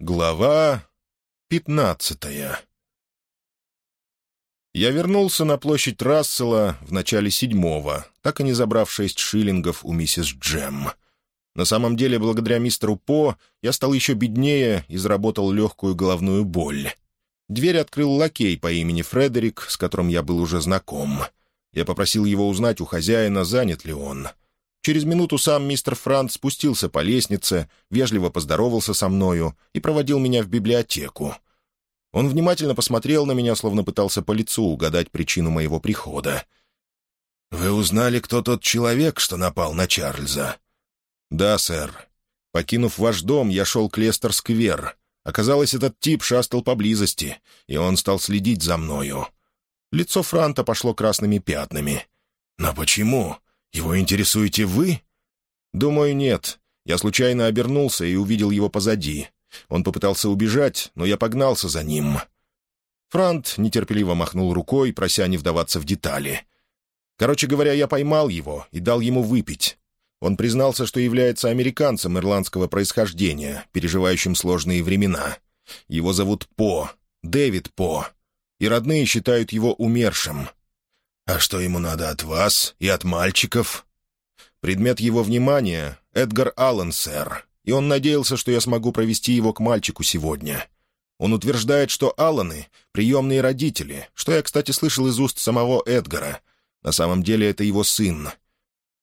Глава пятнадцатая Я вернулся на площадь Рассела в начале седьмого, так и не забрав шесть шиллингов у миссис Джем. На самом деле, благодаря мистеру По, я стал еще беднее и заработал легкую головную боль. Дверь открыл лакей по имени Фредерик, с которым я был уже знаком. Я попросил его узнать у хозяина, занят ли он — Через минуту сам мистер Франц спустился по лестнице, вежливо поздоровался со мною и проводил меня в библиотеку. Он внимательно посмотрел на меня, словно пытался по лицу угадать причину моего прихода. «Вы узнали, кто тот человек, что напал на Чарльза?» «Да, сэр. Покинув ваш дом, я шел к Лестер-сквер. Оказалось, этот тип шастал поблизости, и он стал следить за мною». Лицо Франта пошло красными пятнами. «Но почему? Его интересуете вы?» «Думаю, нет. Я случайно обернулся и увидел его позади. Он попытался убежать, но я погнался за ним». Франт нетерпеливо махнул рукой, прося не вдаваться в детали. «Короче говоря, я поймал его и дал ему выпить. Он признался, что является американцем ирландского происхождения, переживающим сложные времена. Его зовут По, Дэвид По, и родные считают его умершим. «А что ему надо от вас и от мальчиков?» Предмет его внимания — Эдгар Аллен, сэр, и он надеялся, что я смогу провести его к мальчику сегодня. Он утверждает, что Алланы — приемные родители, что я, кстати, слышал из уст самого Эдгара. На самом деле это его сын.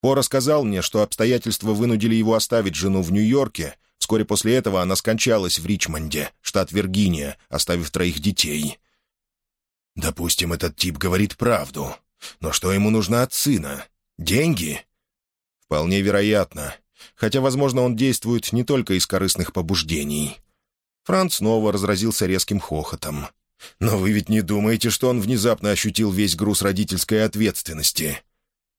По рассказал мне, что обстоятельства вынудили его оставить жену в Нью-Йорке. Вскоре после этого она скончалась в Ричмонде, штат Виргиния, оставив троих детей. «Допустим, этот тип говорит правду. Но что ему нужно от сына? Деньги? Вполне вероятно. Хотя, возможно, он действует не только из корыстных побуждений. Франц снова разразился резким хохотом. «Но вы ведь не думаете, что он внезапно ощутил весь груз родительской ответственности?»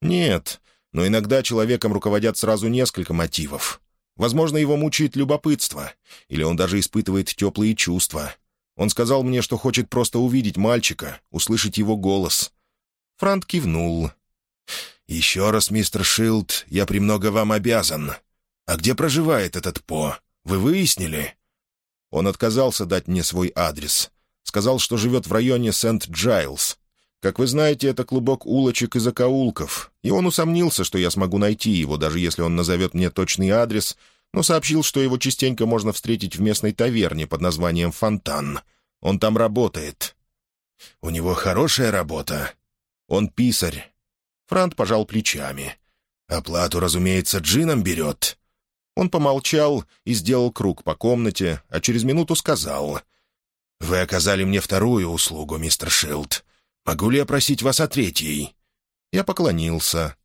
«Нет, но иногда человеком руководят сразу несколько мотивов. Возможно, его мучает любопытство, или он даже испытывает теплые чувства. Он сказал мне, что хочет просто увидеть мальчика, услышать его голос. Франт кивнул. «Еще раз, мистер Шилд, я премного вам обязан. А где проживает этот По? Вы выяснили?» Он отказался дать мне свой адрес. Сказал, что живет в районе Сент-Джайлз. Как вы знаете, это клубок улочек и закоулков, и он усомнился, что я смогу найти его, даже если он назовет мне точный адрес, но сообщил, что его частенько можно встретить в местной таверне под названием «Фонтан». Он там работает. «У него хорошая работа?» Он писарь». Франт пожал плечами. «Оплату, разумеется, джином берет». Он помолчал и сделал круг по комнате, а через минуту сказал. «Вы оказали мне вторую услугу, мистер Шилд. Могу ли я просить вас о третьей?» Я поклонился.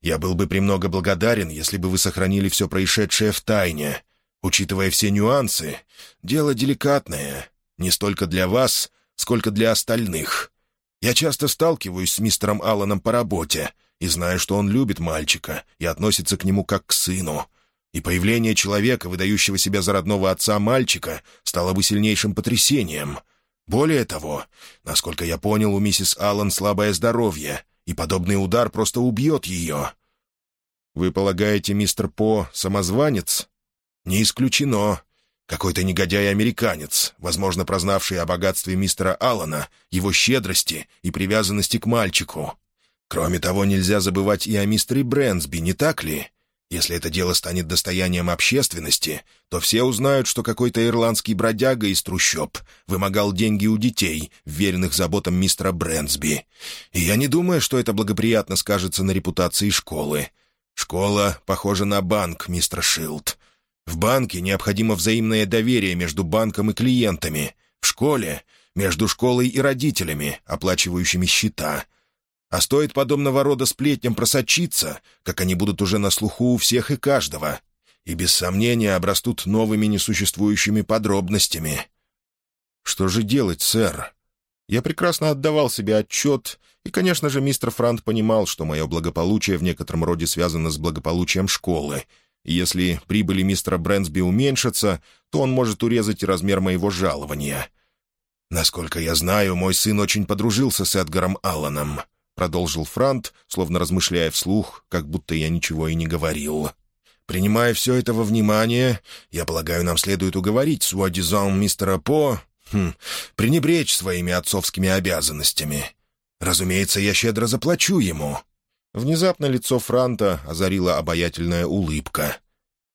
«Я был бы премного благодарен, если бы вы сохранили все происшедшее в тайне. Учитывая все нюансы, дело деликатное, не столько для вас, сколько для остальных. Я часто сталкиваюсь с мистером Алланом по работе и знаю, что он любит мальчика и относится к нему как к сыну. И появление человека, выдающего себя за родного отца мальчика, стало бы сильнейшим потрясением. Более того, насколько я понял, у миссис Аллан слабое здоровье, и подобный удар просто убьет ее. «Вы полагаете, мистер По самозванец?» «Не исключено. Какой-то негодяй-американец, возможно, прознавший о богатстве мистера Аллана, его щедрости и привязанности к мальчику. Кроме того, нельзя забывать и о мистере Брэнсби, не так ли? Если это дело станет достоянием общественности, то все узнают, что какой-то ирландский бродяга из трущоб вымогал деньги у детей, веренных заботам мистера Брэнсби. И я не думаю, что это благоприятно скажется на репутации школы. Школа похожа на банк, мистер Шилд. В банке необходимо взаимное доверие между банком и клиентами. В школе — между школой и родителями, оплачивающими счета. А стоит подобного рода сплетням просочиться, как они будут уже на слуху у всех и каждого, и без сомнения обрастут новыми несуществующими подробностями. Что же делать, сэр? Я прекрасно отдавал себе отчет, и, конечно же, мистер Франт понимал, что мое благополучие в некотором роде связано с благополучием школы — если прибыли мистера Брэнсби уменьшатся, то он может урезать размер моего жалования. «Насколько я знаю, мой сын очень подружился с Эдгаром Алланом», — продолжил Франт, словно размышляя вслух, как будто я ничего и не говорил. Принимая все это во внимание, я полагаю, нам следует уговорить Суадизон мистера По хм, пренебречь своими отцовскими обязанностями. Разумеется, я щедро заплачу ему». Внезапно лицо Франта озарила обаятельная улыбка.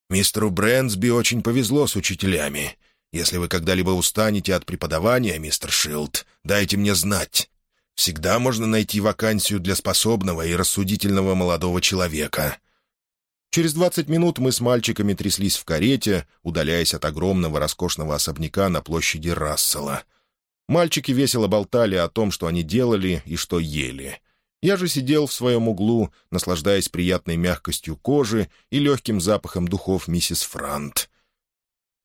«Мистеру Брэнсби очень повезло с учителями. Если вы когда-либо устанете от преподавания, мистер Шилд, дайте мне знать. Всегда можно найти вакансию для способного и рассудительного молодого человека. Через двадцать минут мы с мальчиками тряслись в карете, удаляясь от огромного роскошного особняка на площади Рассела. Мальчики весело болтали о том, что они делали и что ели. Я же сидел в своем углу, наслаждаясь приятной мягкостью кожи и легким запахом духов миссис Франт.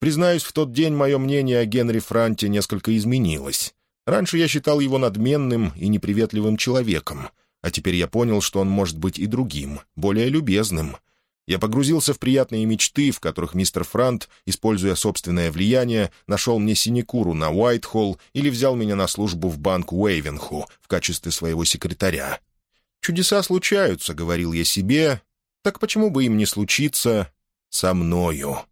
Признаюсь, в тот день мое мнение о Генри Франте несколько изменилось. Раньше я считал его надменным и неприветливым человеком, а теперь я понял, что он может быть и другим, более любезным — я погрузился в приятные мечты, в которых мистер Франт, используя собственное влияние, нашел мне синекуру на Уайтхолл или взял меня на службу в банк Уэйвенху в качестве своего секретаря. «Чудеса случаются», — говорил я себе, — «так почему бы им не случиться со мною?»